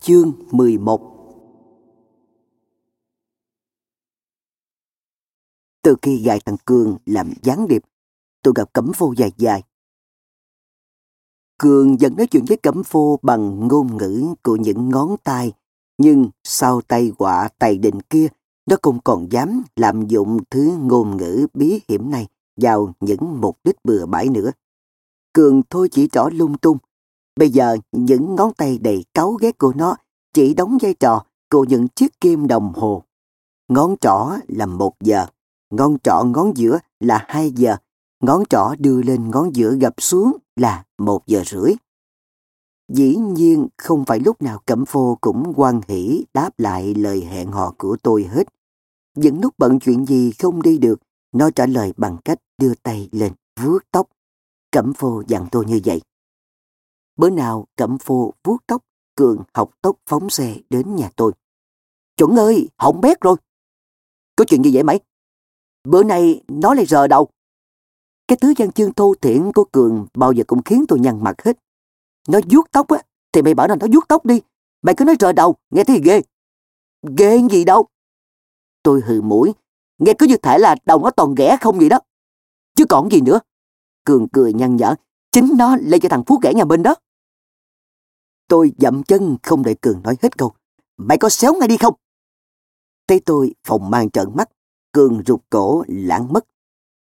Chương 11 Từ khi gài thằng Cường làm gián điệp, tôi gặp Cẩm Phô dài dài. Cường dần nói chuyện với Cẩm Phô bằng ngôn ngữ của những ngón tay, nhưng sau tay quạ tay định kia, nó không còn dám lạm dụng thứ ngôn ngữ bí hiểm này vào những mục đích bừa bãi nữa. Cường thôi chỉ trỏ lung tung. Bây giờ những ngón tay đầy cáu ghét của nó chỉ đóng vai trò của những chiếc kim đồng hồ. Ngón trỏ là một giờ, ngón trỏ ngón giữa là hai giờ, ngón trỏ đưa lên ngón giữa gập xuống là một giờ rưỡi. Dĩ nhiên không phải lúc nào Cẩm Phô cũng quan hỷ đáp lại lời hẹn hò của tôi hết. Những lúc bận chuyện gì không đi được, nó trả lời bằng cách đưa tay lên vuốt tóc. Cẩm Phô dặn tôi như vậy. Bữa nào Cẩm Phô vuốt tóc, Cường học tốc phóng xe đến nhà tôi. Chuẩn ơi, hỏng bét rồi. Có chuyện gì vậy mày? Bữa nay nó lại rờ đầu. Cái thứ văn chương thô thiển của Cường bao giờ cũng khiến tôi nhăn mặt hết. Nó vuốt tóc á, thì mày bảo là nó vuốt tóc đi. Mày cứ nói rờ đầu, nghe thấy ghê. Ghê gì đâu. Tôi hừ mũi, nghe cứ như thể là đầu nó toàn ghẻ không vậy đó. Chứ còn gì nữa. Cường cười nhăn nhở, chính nó lây cho thằng Phú ghẻ nhà mình đó. Tôi dậm chân không đợi Cường nói hết câu. Mày có xéo ngay đi không? Thấy tôi phòng mang trợn mắt, Cường rụt cổ lãng mất.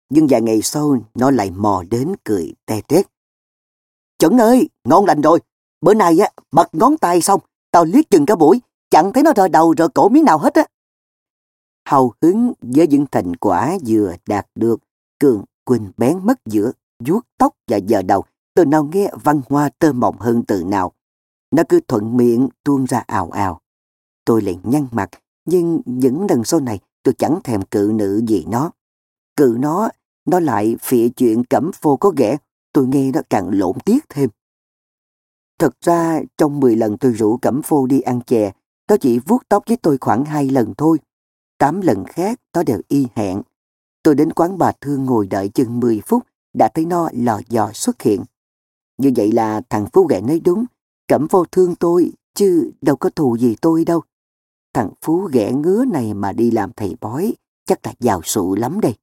Nhưng vài ngày sau nó lại mò đến cười te tét. Chuẩn ơi, ngon lành rồi. Bữa nay á, bật ngón tay xong, tao liếc chừng cả buổi, chẳng thấy nó rờ đầu rờ cổ miếng nào hết á. Hào hứng với những thành quả vừa đạt được, Cường quỳnh bén mất giữa vuốt tóc và giờ đầu, từ nào nghe văn hoa tơ mộng hơn từ nào. Nó cứ thuận miệng tuôn ra ào ào. Tôi liền nhăn mặt, nhưng những lần sau này tôi chẳng thèm cự nữ gì nó. Cự nó, nó lại phịa chuyện cẩm phô có ghẻ, tôi nghe nó càng lộn tiếc thêm. Thật ra, trong 10 lần tôi rủ Cẩm Phô đi ăn chè, nó chỉ vuốt tóc với tôi khoảng hai lần thôi. Tám lần khác, nó đều y hẹn. Tôi đến quán bà Thương ngồi đợi chừng 10 phút, đã thấy nó lò dò xuất hiện. Như vậy là thằng Phú ghẻ nói đúng, Cẩm vô thương tôi, chứ đâu có thù gì tôi đâu. Thằng Phú ghẻ ngứa này mà đi làm thầy bói, chắc là giàu sụ lắm đây.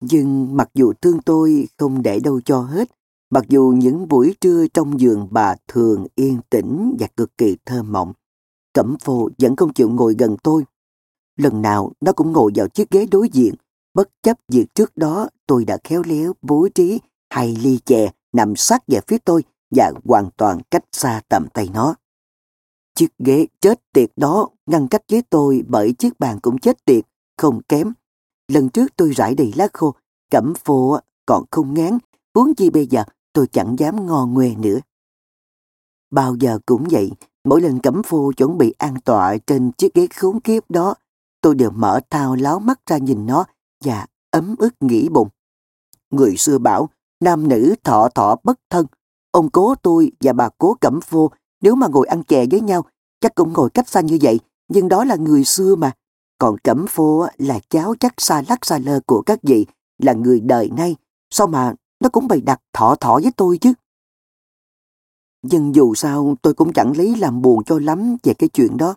Nhưng mặc dù thương tôi không để đâu cho hết, mặc dù những buổi trưa trong giường bà thường yên tĩnh và cực kỳ thơ mộng, Cẩm Phô vẫn không chịu ngồi gần tôi. Lần nào nó cũng ngồi vào chiếc ghế đối diện, bất chấp việc trước đó tôi đã khéo léo bố trí hai ly chè nằm sát về phía tôi và hoàn toàn cách xa tầm tay nó. Chiếc ghế chết tiệt đó ngăn cách với tôi bởi chiếc bàn cũng chết tiệt, không kém. Lần trước tôi rải đầy lá khô, cẩm phô còn không ngán, huống chi bây giờ tôi chẳng dám ngò nguê nữa. Bao giờ cũng vậy, mỗi lần cẩm phô chuẩn bị an tọa trên chiếc ghế khốn kiếp đó, tôi đều mở thao láo mắt ra nhìn nó và ấm ức nghĩ bụng. Người xưa bảo, nam nữ thọ thọ bất thân. Ông cố tôi và bà cố cẩm phô nếu mà ngồi ăn chè với nhau, chắc cũng ngồi cách xa như vậy, nhưng đó là người xưa mà. Còn cẩm phô là cháu chắc xa lắc xa lơ của các vị, là người đời nay, sao mà nó cũng bày đặt thọ thọ với tôi chứ. Nhưng dù sao tôi cũng chẳng lấy làm buồn cho lắm về cái chuyện đó.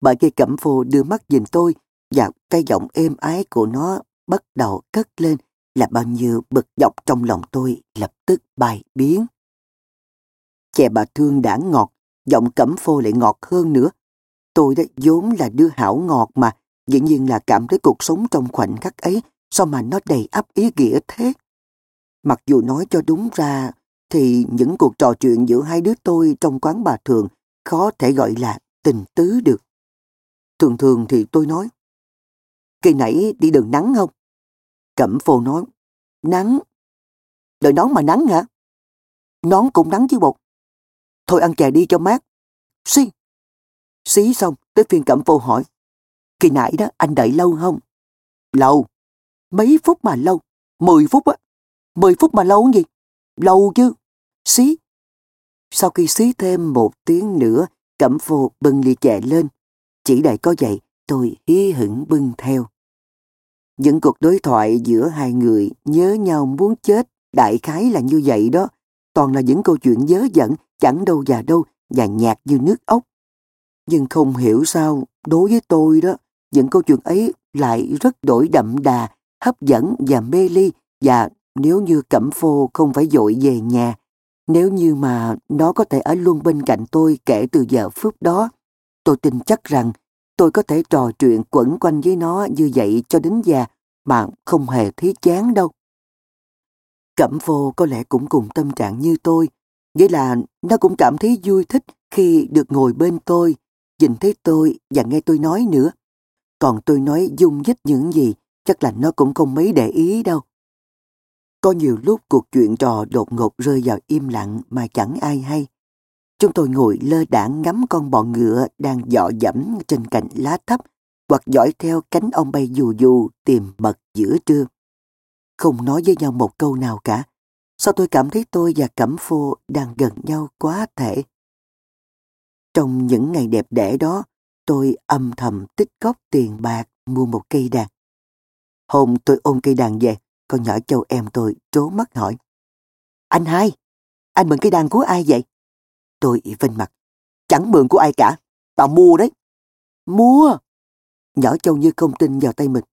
bà kia cẩm phô đưa mắt nhìn tôi và cái giọng êm ái của nó bắt đầu cất lên là bao nhiêu bực dọc trong lòng tôi lập tức bài biến. Chè bà thương đã ngọt, giọng cẩm phô lại ngọt hơn nữa. Tôi đã vốn là đưa hảo ngọt mà, dĩ nhiên là cảm thấy cuộc sống trong khoảnh khắc ấy, sao mà nó đầy ắp ý nghĩa thế. Mặc dù nói cho đúng ra, thì những cuộc trò chuyện giữa hai đứa tôi trong quán bà thường khó thể gọi là tình tứ được. Thường thường thì tôi nói, kỳ nãy đi đường nắng không? Cẩm phô nói, nắng. Đời nón mà nắng hả? Nón cũng nắng chứ bột. Thôi ăn chè đi cho mát. Xí. Xí xong, tới phiên cẩm phô hỏi. Kỳ nãy đó, anh đợi lâu không? Lâu. Mấy phút mà lâu? Mười phút á. Mười phút mà lâu gì? Lâu chứ. Xí. Sau khi xí thêm một tiếng nữa, cẩm phô bưng ly chè lên. Chỉ đợi có vậy, tôi hí hửng bưng theo. Những cuộc đối thoại giữa hai người nhớ nhau muốn chết, đại khái là như vậy đó. Toàn là những câu chuyện dớ dẫn, chẳng đâu già đâu, và nhạt như nước ốc. Nhưng không hiểu sao, đối với tôi đó, những câu chuyện ấy lại rất đổi đậm đà, hấp dẫn và mê ly và nếu như Cẩm Phô không phải dội về nhà, nếu như mà nó có thể ở luôn bên cạnh tôi kể từ giờ phút đó, tôi tin chắc rằng tôi có thể trò chuyện quẩn quanh với nó như vậy cho đến già mà không hề thấy chán đâu. Cẩm vô có lẽ cũng cùng tâm trạng như tôi, nghĩa là nó cũng cảm thấy vui thích khi được ngồi bên tôi, nhìn thấy tôi và nghe tôi nói nữa. Còn tôi nói dung dích những gì, chắc là nó cũng không mấy để ý đâu. Có nhiều lúc cuộc chuyện trò đột ngột rơi vào im lặng mà chẳng ai hay. Chúng tôi ngồi lơ đãng ngắm con bọ ngựa đang dọ dẫm trên cành lá thấp hoặc dõi theo cánh ông bay dù dù tìm mật giữa trưa. Không nói với nhau một câu nào cả. Sao tôi cảm thấy tôi và Cẩm Phô đang gần nhau quá thể. Trong những ngày đẹp đẽ đó, tôi âm thầm tích góp tiền bạc mua một cây đàn. Hôm tôi ôm cây đàn về, con nhỏ châu em tôi trố mắt hỏi. Anh hai, anh mượn cây đàn của ai vậy? Tôi vinh mặt. Chẳng mượn của ai cả, tao mua đấy. Mua? Nhỏ châu như không tin vào tay mình.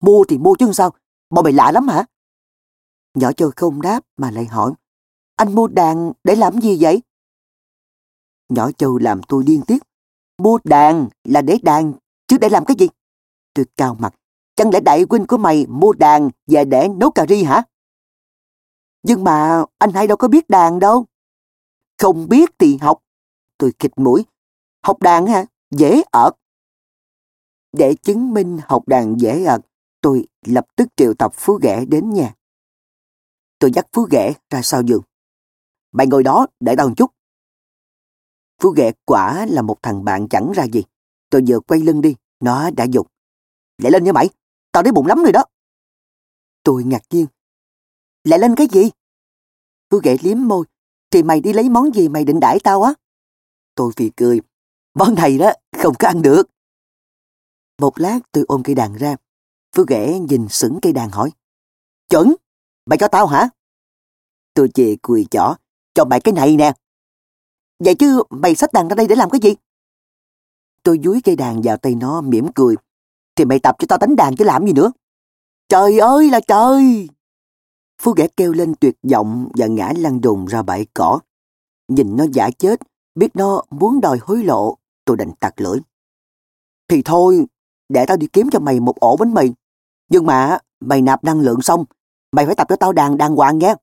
Mua thì mua chứ sao, bọn mày lạ lắm hả? Nhỏ châu không đáp mà lại hỏi. Anh mua đàn để làm gì vậy? Nhỏ châu làm tôi điên tiết. Mua đàn là để đàn, chứ để làm cái gì? Tôi cao mặt. Chẳng lẽ đại huynh của mày mua đàn về để nấu cà ri hả? Nhưng mà anh hai đâu có biết đàn đâu. Không biết thì học. Tôi khịt mũi. Học đàn hả? Dễ ợt. Để chứng minh học đàn dễ ợt, tôi lập tức triệu tập Phú Ghẻ đến nhà. Tôi dắt Phú Ghẻ ra sau giường. Mày ngồi đó để tao một chút. Phú Ghẻ quả là một thằng bạn chẳng ra gì. Tôi vừa quay lưng đi, nó đã dục. Lại lên nha mày, tao đói bụng lắm rồi đó. Tôi ngạc nhiên. Lại lên cái gì? Phú Ghẻ liếm môi. Thì mày đi lấy món gì mày định đãi tao á? Tôi vì cười. Món này đó, không có ăn được. Một lát tôi ôm cây đàn ra. Phú Ghẻ nhìn sững cây đàn hỏi. Chuẩn, mày cho tao hả? Tôi chề cười chỏ. Cho mày cái này nè. Vậy chứ mày xách đàn ra đây để làm cái gì? Tôi dúi cây đàn vào tay nó mỉm cười. Thì mày tập cho tao đánh đàn chứ làm gì nữa. Trời ơi là trời! Phú ghẻ kêu lên tuyệt vọng và ngã lăn đùng ra bãi cỏ. Nhìn nó giả chết, biết nó muốn đòi hối lộ, tôi đành tặc lưỡi. Thì thôi, để tao đi kiếm cho mày một ổ bánh mì. Nhưng mà mày nạp năng lượng xong, mày phải tập cho tao đàn đàng hoàng nghe.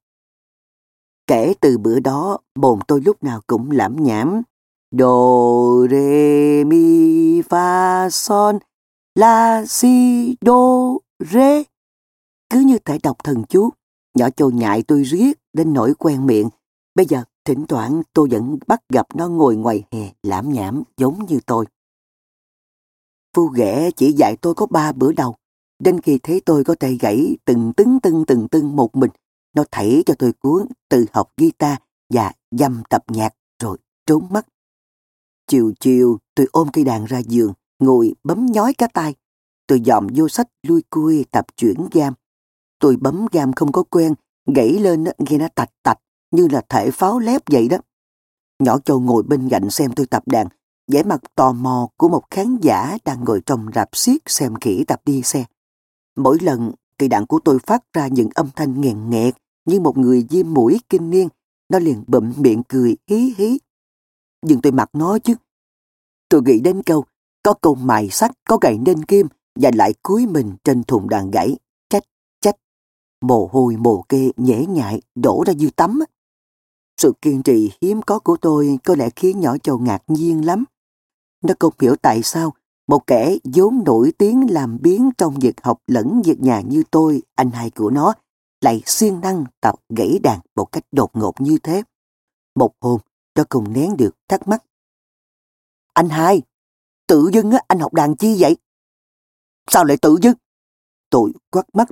Kể từ bữa đó, bồn tôi lúc nào cũng lãm nhảm. Đồ, re, mi, fa, son, la, si, đô, rê. Cứ như thể đọc thần chú, nhỏ châu nhại tôi riết đến nỗi quen miệng. Bây giờ, thỉnh thoảng tôi vẫn bắt gặp nó ngồi ngoài hè lãm nhảm giống như tôi. Phu ghẻ chỉ dạy tôi có ba bữa đầu. Đến khi thấy tôi có thể gãy từng tưng tưng từng tưng một mình, nó thảy cho tôi cuốn từ học guitar và dâm tập nhạc rồi trốn mất. Chiều chiều tôi ôm cây đàn ra giường, ngồi bấm nhói cả tay. Tôi dòm vô sách lui cui tập chuyển gam. Tôi bấm gam không có quen, gãy lên nghe nó tạch tạch như là thể pháo lép vậy đó. Nhỏ châu ngồi bên cạnh xem tôi tập đàn, vẻ mặt tò mò của một khán giả đang ngồi trong rạp xiết xem kỹ tập đi xe. Mỗi lần cây đạn của tôi phát ra những âm thanh nghèn nghẹt như một người diêm mũi kinh niên, nó liền bậm miệng cười hí hí. Nhưng tôi mặc nó chứ. Tôi nghĩ đến câu, có câu mài sắt, có gậy nên kim, và lại cúi mình trên thùng đàn gãy, chách chách. Mồ hôi mồ kê nhễ nhại đổ ra như tắm. Sự kiên trì hiếm có của tôi có lẽ khiến nhỏ châu ngạc nhiên lắm. Nó không hiểu tại sao một kẻ vốn nổi tiếng làm biến trong việc học lẫn việc nhà như tôi, anh hai của nó, lại siêng năng tập gãy đàn một cách đột ngột như thế. Một hôm, tôi cùng nén được thắc mắc. Anh hai, tự dưng anh học đàn chi vậy? Sao lại tự dưng? Tôi quắt mắt.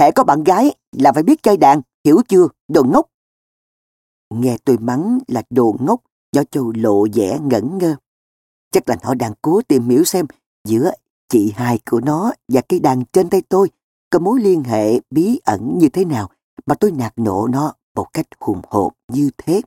Hễ có bạn gái là phải biết chơi đàn, hiểu chưa, đồ ngốc. Nghe tôi mắng là đồ ngốc, do châu lộ vẻ ngẩn ngơ. Chắc là nó đang cố tìm hiểu xem giữa chị hai của nó và cây đàn trên tay tôi có mối liên hệ bí ẩn như thế nào mà tôi nạt nộ nó một cách hùng hồn như thế.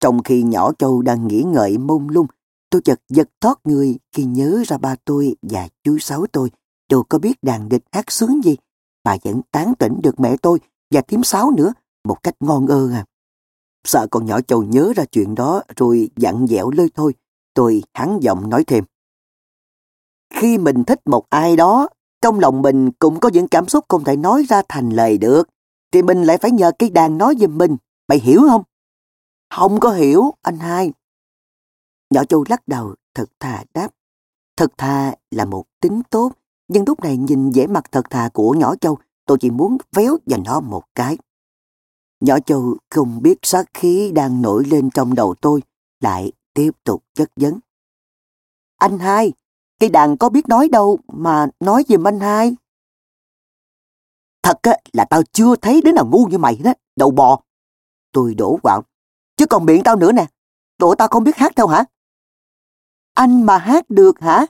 Trong khi nhỏ châu đang nghĩ ngợi mông lung, tôi chợt giật thoát người khi nhớ ra ba tôi và chú Sáu tôi đâu có biết đàn địch hát sướng gì, mà vẫn tán tỉnh được mẹ tôi và thím Sáu nữa một cách ngon ơ à. Sợ con nhỏ châu nhớ ra chuyện đó rồi dặn dẹo lơi thôi, tôi hắn giọng nói thêm. Khi mình thích một ai đó, trong lòng mình cũng có những cảm xúc không thể nói ra thành lời được, thì mình lại phải nhờ cây đàn nói giùm mình. Mày hiểu không? Không có hiểu, anh hai. Nhỏ Châu lắc đầu, thật thà đáp. Thật thà là một tính tốt, nhưng lúc này nhìn vẻ mặt thật thà của nhỏ Châu, tôi chỉ muốn véo và nó một cái. Nhỏ Châu không biết sát khí đang nổi lên trong đầu tôi, lại tiếp tục chất vấn. Anh hai, cây đàn có biết nói đâu mà nói giùm anh hai. Thật á, là tao chưa thấy đứa nào ngu như mày đó, đầu bò. Tôi đổ quạo. Chứ còn miệng tao nữa nè, tụi tao không biết hát đâu hả? Anh mà hát được hả?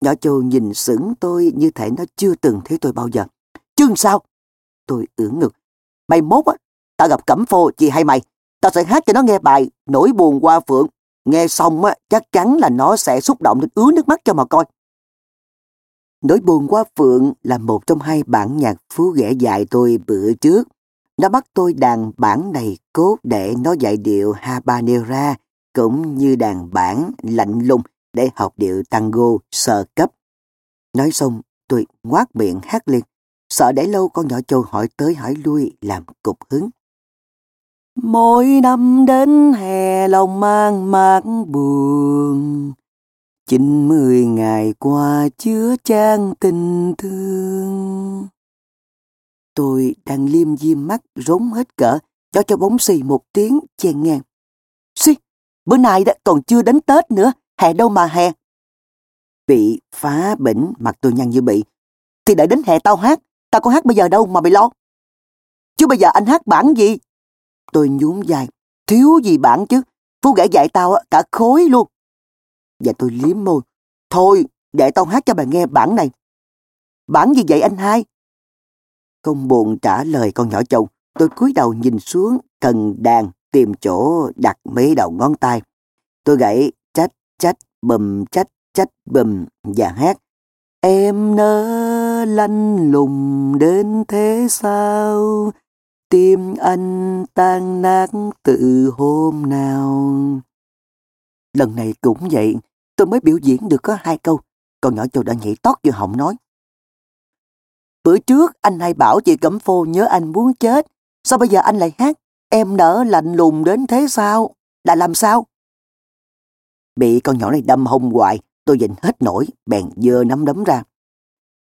Nhỏ châu nhìn sững tôi như thể nó chưa từng thấy tôi bao giờ. Chứ sao? Tôi ưỡn ngực. Mày mốt á, tao gặp cẩm phô chị hay mày. Tao sẽ hát cho nó nghe bài Nỗi buồn qua phượng. Nghe xong á, chắc chắn là nó sẽ xúc động đến ứa nước mắt cho mà coi. Nỗi buồn qua phượng là một trong hai bản nhạc phú ghẻ dạy tôi bữa trước. Nó bắt tôi đàn bản này cốt để nó dạy điệu habanera cũng như đàn bản lạnh lùng để học điệu tango sơ cấp. Nói xong, tôi ngoác miệng hát liền. sợ để lâu con nhỏ châu hỏi tới hỏi lui làm cục hứng. Mỗi năm đến hè lòng mang mát buồn, chín mươi ngày qua chứa chan tình thương. Tôi đang liêm diêm mắt rống hết cỡ, cho cho bóng xì một tiếng chen ngang. Xì, bữa nay đã còn chưa đến Tết nữa, hè đâu mà hè. Bị phá bỉnh mặt tôi nhăn như bị. Thì đợi đến hè tao hát, tao có hát bây giờ đâu mà mày lo. Chứ bây giờ anh hát bản gì? Tôi nhún dài, thiếu gì bản chứ, Phú gã dạy tao cả khối luôn. Và tôi liếm môi, thôi để tao hát cho bà nghe bản này. Bản gì vậy anh hai? Không buồn trả lời con nhỏ chồng, tôi cúi đầu nhìn xuống cần đàn tìm chỗ đặt mấy đầu ngón tay. Tôi gãy trách trách bùm trách trách bùm và hát. Em nỡ lanh lùng đến thế sao? Tim anh tan nát từ hôm nào? Lần này cũng vậy, tôi mới biểu diễn được có hai câu, còn nhỏ châu đã nhảy tót vô họng nói. Bữa trước anh hay bảo chị Cẩm Phô nhớ anh muốn chết. Sao bây giờ anh lại hát? Em nở lạnh lùng đến thế sao? Là làm sao? Bị con nhỏ này đâm hông hoài, tôi dịnh hết nổi, bèn dơ nắm đấm ra.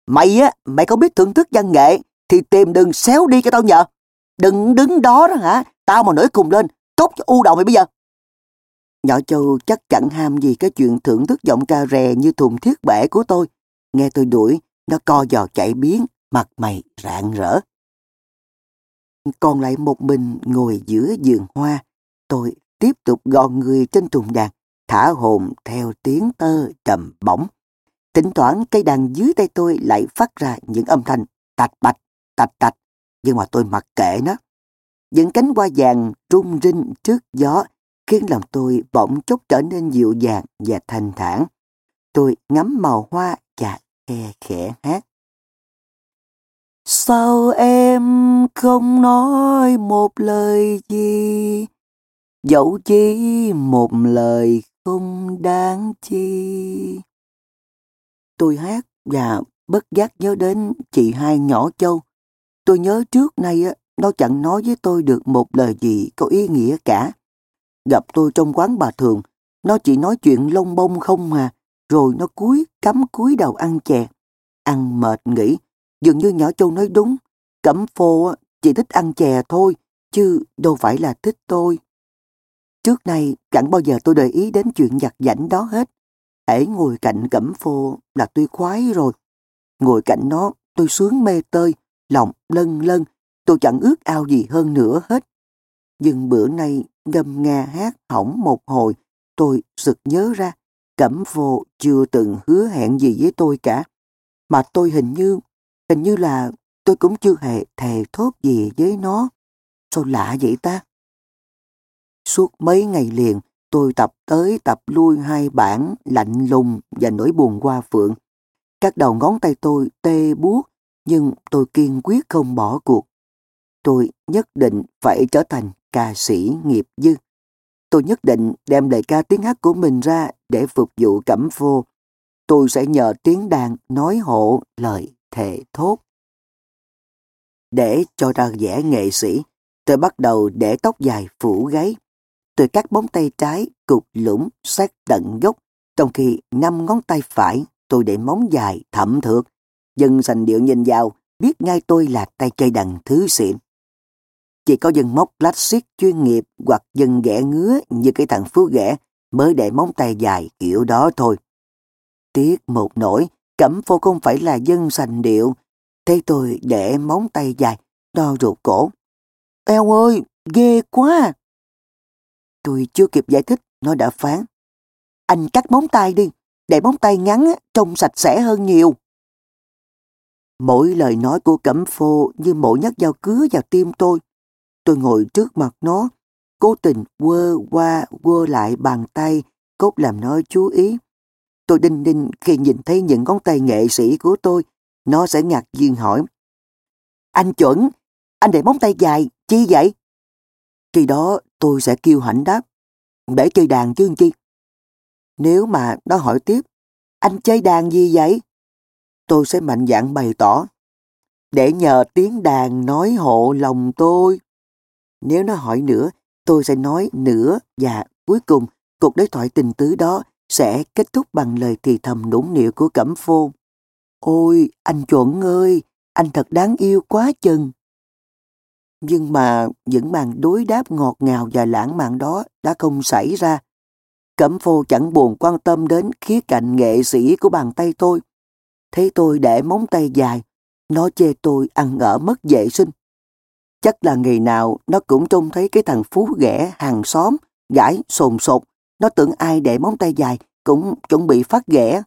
Mày á, mày có biết thưởng thức văn nghệ, thì tìm đừng xéo đi cho tao nhờ. Đừng đứng đó đó hả? Tao mà nổi cùng lên, tốt cho u đầu mày bây giờ. Nhỏ châu chắc chẳng ham gì cái chuyện thưởng thức giọng ca rè như thùng thiết bể của tôi. Nghe tôi đuổi, nó co giò chạy biến, mặt mày rạng rỡ. Còn lại một mình ngồi giữa giường hoa, tôi tiếp tục gòn người trên thùng đàn, thả hồn theo tiếng tơ trầm bổng. Thỉnh thoảng cây đàn dưới tay tôi lại phát ra những âm thanh tạch bạch, tạch tạch, nhưng mà tôi mặc kệ nó. Những cánh hoa vàng rung rinh trước gió khiến lòng tôi bỗng chốc trở nên dịu dàng và thanh thản. Tôi ngắm màu hoa và khe khẽ hát. Sao em không nói một lời gì? Dẫu chỉ một lời không đáng chi. Tôi hát và bất giác nhớ đến chị hai nhỏ châu. Tôi nhớ trước nay nó chẳng nói với tôi được một lời gì có ý nghĩa cả. Gặp tôi trong quán bà thường, nó chỉ nói chuyện lông bông không mà, rồi nó cúi cắm cúi đầu ăn chè. Ăn mệt nghỉ, Dường như nhỏ châu nói đúng, cẩm phô chỉ thích ăn chè thôi, chứ đâu phải là thích tôi. Trước nay chẳng bao giờ tôi để ý đến chuyện giặt giảnh đó hết. Hãy ngồi cạnh cẩm phô là tôi khoái rồi. Ngồi cạnh nó tôi sướng mê tơi, lòng lân lân, tôi chẳng ước ao gì hơn nữa hết. Nhưng bữa nay ngâm nga hát hỏng một hồi, tôi sực nhớ ra, cẩm phô chưa từng hứa hẹn gì với tôi cả. Mà tôi hình như Hình như là tôi cũng chưa hề thề thốt gì với nó. Sao lạ vậy ta? Suốt mấy ngày liền, tôi tập tới tập lui hai bản lạnh lùng và nỗi buồn qua phượng. Các đầu ngón tay tôi tê buốt, nhưng tôi kiên quyết không bỏ cuộc. Tôi nhất định phải trở thành ca sĩ nghiệp dư. Tôi nhất định đem lời ca tiếng hát của mình ra để phục vụ cẩm phô. Tôi sẽ nhờ tiếng đàn nói hộ lời thề thốt. Để cho ra vẻ nghệ sĩ, tôi bắt đầu để tóc dài phủ gáy. Tôi cắt bóng tay trái, cục lũng, sát tận gốc, trong khi năm ngón tay phải tôi để móng dài, thẩm thượt. Dân sành điệu nhìn vào, biết ngay tôi là tay chơi đàn thứ xịn. Chỉ có dân móc xiết chuyên nghiệp hoặc dân ghẻ ngứa như cái thằng Phú ghẻ mới để móng tay dài kiểu đó thôi. Tiếc một nỗi, cẩm phô không phải là dân sành điệu. Thế tôi để móng tay dài, đo ruột cổ. Eo ơi, ghê quá! Tôi chưa kịp giải thích, nó đã phán. Anh cắt móng tay đi, để móng tay ngắn trông sạch sẽ hơn nhiều. Mỗi lời nói của Cẩm Phô như mỗi nhát dao cứa vào tim tôi. Tôi ngồi trước mặt nó, cố tình quơ qua quơ lại bàn tay, cốt làm nó chú ý. Tôi đinh đinh khi nhìn thấy những ngón tay nghệ sĩ của tôi, nó sẽ ngạc nhiên hỏi. Anh chuẩn, anh để móng tay dài, chi vậy? Khi đó tôi sẽ kêu hãnh đáp, để chơi đàn chứ chi. Nếu mà nó hỏi tiếp, anh chơi đàn gì vậy? Tôi sẽ mạnh dạn bày tỏ, để nhờ tiếng đàn nói hộ lòng tôi. Nếu nó hỏi nữa, tôi sẽ nói nữa và cuối cùng cuộc đối thoại tình tứ đó sẽ kết thúc bằng lời thì thầm nũng nịu của Cẩm Phô. Ôi, anh chuẩn ơi, anh thật đáng yêu quá chừng. Nhưng mà những màn đối đáp ngọt ngào và lãng mạn đó đã không xảy ra. Cẩm Phô chẳng buồn quan tâm đến khía cạnh nghệ sĩ của bàn tay tôi. Thấy tôi để móng tay dài, nó chê tôi ăn ở mất vệ sinh. Chắc là ngày nào nó cũng trông thấy cái thằng phú ghẻ hàng xóm, gãi sồn sột. Nó tưởng ai để móng tay dài cũng chuẩn bị phát ghẻ.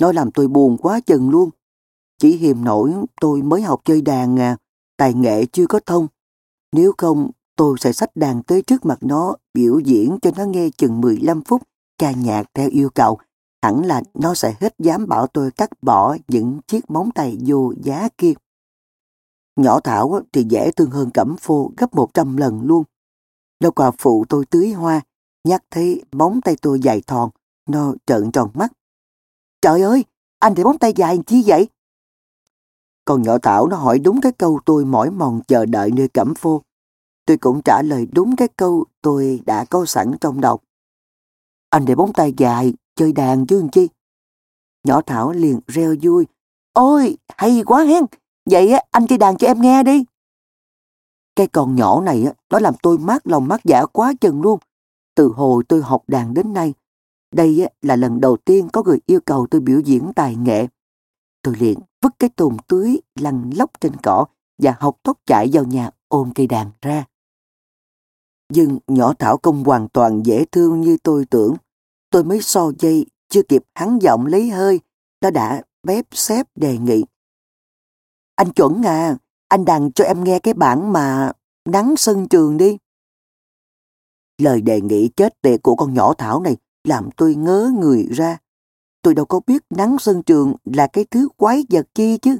Nó làm tôi buồn quá chừng luôn. Chỉ hiềm nổi tôi mới học chơi đàn à, tài nghệ chưa có thông. Nếu không, tôi sẽ xách đàn tới trước mặt nó, biểu diễn cho nó nghe chừng 15 phút, ca nhạc theo yêu cầu. Hẳn là nó sẽ hết dám bảo tôi cắt bỏ những chiếc móng tay vô giá kia. Nhỏ Thảo thì dễ thương hơn Cẩm Phô gấp 100 lần luôn. Nó quà phụ tôi tưới hoa, nhắc thấy móng tay tôi dài thòn, nó trợn tròn mắt. Trời ơi, anh để móng tay dài chi vậy? Còn nhỏ Thảo nó hỏi đúng cái câu tôi mỏi mòn chờ đợi nơi Cẩm Phô. Tôi cũng trả lời đúng cái câu tôi đã có sẵn trong đầu. Anh để móng tay dài, chơi đàn chứ chi. Nhỏ Thảo liền reo vui. Ôi, hay quá hen, Vậy á, anh chơi đàn cho em nghe đi. Cái con nhỏ này á, nó làm tôi mát lòng mát dạ quá chừng luôn. Từ hồi tôi học đàn đến nay, đây á, là lần đầu tiên có người yêu cầu tôi biểu diễn tài nghệ. Tôi liền vứt cái tùm tưới lăn lóc trên cỏ và học tốc chạy vào nhà ôm cây đàn ra. Nhưng nhỏ Thảo công hoàn toàn dễ thương như tôi tưởng. Tôi mới so dây, chưa kịp hắn giọng lấy hơi, nó đã bếp xếp đề nghị. Anh chuẩn à, anh đàn cho em nghe cái bản mà nắng sân trường đi. Lời đề nghị chết tiệt của con nhỏ Thảo này làm tôi ngớ người ra. Tôi đâu có biết nắng sân trường là cái thứ quái vật chi chứ.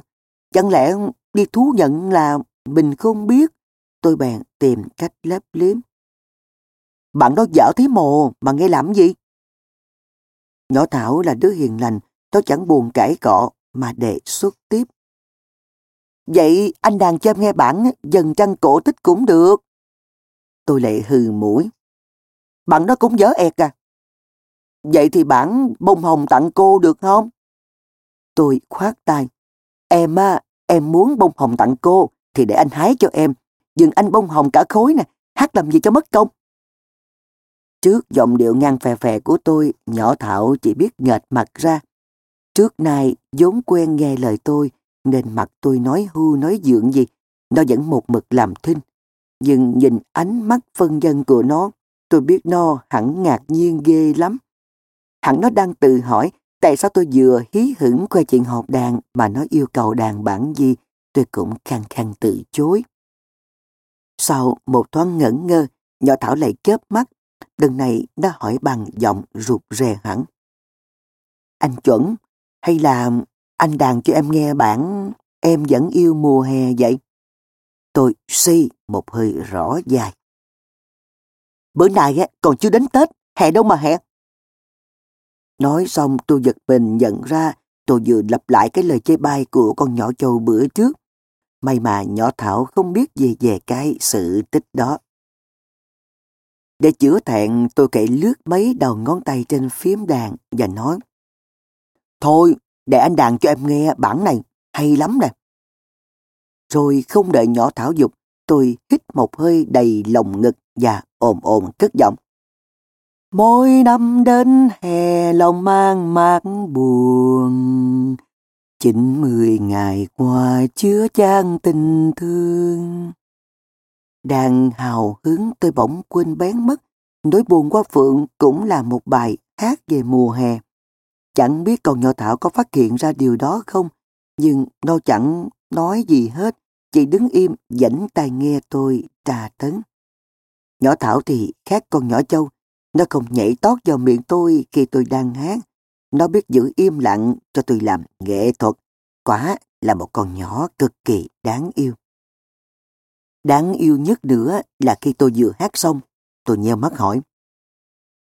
Chẳng lẽ đi thú nhận là mình không biết. Tôi bèn tìm cách lấp liếm. Bạn đó dở thấy mồ mà nghe làm gì? Nhỏ Thảo là đứa hiền lành, nó chẳng buồn cãi cọ mà đề xuất tiếp. Vậy anh đàn cho em nghe bản dần trăng cổ tích cũng được. Tôi lại hừ mũi. Bạn đó cũng dở ẹt à. Vậy thì bản bông hồng tặng cô được không? Tôi khoát tay. Em á, em muốn bông hồng tặng cô thì để anh hái cho em. Dừng anh bông hồng cả khối nè, hát làm gì cho mất công. Trước giọng điệu ngang phè phè của tôi, nhỏ Thảo chỉ biết nghệt mặt ra. Trước nay, vốn quen nghe lời tôi, nên mặt tôi nói hưu nói dượng gì, nó vẫn một mực làm thinh. Nhưng nhìn ánh mắt phân dân của nó, tôi biết nó hẳn ngạc nhiên ghê lắm. Hẳn nó đang tự hỏi tại sao tôi vừa hí hửng qua chuyện họp đàn mà nó yêu cầu đàn bản gì, tôi cũng khăng khăng từ chối. Sau một thoáng ngẩn ngơ, nhỏ Thảo lại chớp mắt. Lần này nó hỏi bằng giọng rụt rè hẳn. Anh chuẩn, hay là anh đàn cho em nghe bản Em vẫn yêu mùa hè vậy? Tôi suy một hơi rõ dài. Bữa nay còn chưa đến Tết, hè đâu mà hè. Nói xong tôi giật mình nhận ra tôi vừa lặp lại cái lời chê bai của con nhỏ châu bữa trước. May mà nhỏ Thảo không biết gì về cái sự tích đó. Để chữa thẹn tôi kệ lướt mấy đầu ngón tay trên phím đàn và nói Thôi, để anh đàn cho em nghe bản này, hay lắm nè. Rồi không đợi nhỏ Thảo dục, tôi hít một hơi đầy lồng ngực và ồm ồm cất giọng. Mỗi năm đến hè lòng mang mát buồn, chín mười ngày qua chứa chan tình thương. Đang hào hứng tôi bỗng quên bén mất, nỗi buồn qua phượng cũng là một bài hát về mùa hè. Chẳng biết con nhỏ Thảo có phát hiện ra điều đó không, nhưng nó chẳng nói gì hết, chỉ đứng im dẫn tai nghe tôi trà tấn. Nhỏ Thảo thì khác con nhỏ Châu, nó không nhảy tót vào miệng tôi khi tôi đang hát. Nó biết giữ im lặng cho tôi làm nghệ thuật. Quả là một con nhỏ cực kỳ đáng yêu. Đáng yêu nhất nữa là khi tôi vừa hát xong, tôi nheo mắt hỏi.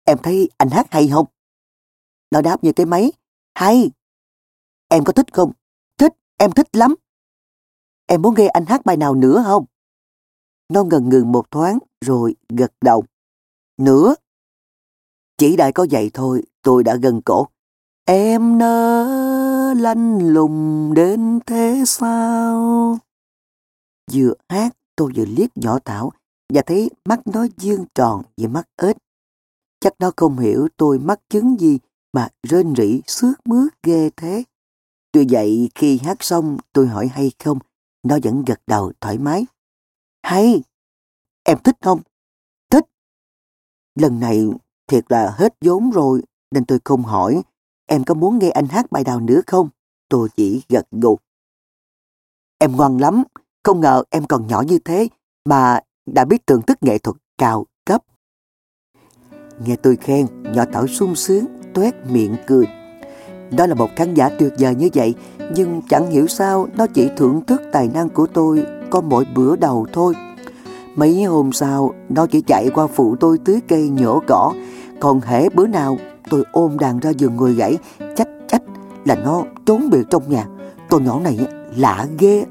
Em thấy anh hát hay không? Nó đáp như cái máy. Hay! Em có thích không? Thích, em thích lắm. Em muốn nghe anh hát bài nào nữa không? Nó ngần ngừng một thoáng rồi gật đầu. Nữa? Chỉ đại có vậy thôi, tôi đã gần cổ. Em nỡ lanh lùng đến thế sao? Vừa hát, tôi vừa liếc nhỏ Thảo và thấy mắt nó dương tròn như mắt ếch. Chắc nó không hiểu tôi mắc chứng gì mà rên rỉ xước mướt ghê thế. Tuy vậy khi hát xong tôi hỏi hay không, nó vẫn gật đầu thoải mái. Hay! Em thích không? Thích! Lần này thiệt là hết vốn rồi nên tôi không hỏi em có muốn nghe anh hát bài nào nữa không? Tôi chỉ gật gù. Em ngoan lắm, không ngờ em còn nhỏ như thế mà đã biết thưởng thức nghệ thuật cao cấp. Nghe tôi khen, nhỏ Thảo sung sướng, tuét miệng cười. Đó là một khán giả tuyệt vời như vậy, nhưng chẳng hiểu sao nó chỉ thưởng thức tài năng của tôi có mỗi bữa đầu thôi. Mấy hôm sau, nó chỉ chạy qua phụ tôi tưới cây nhổ cỏ, còn hễ bữa nào tôi ôm đàn ra giường người gãy, trách trách là nó trốn biệt trong nhà. Con nhỏ này lạ ghê.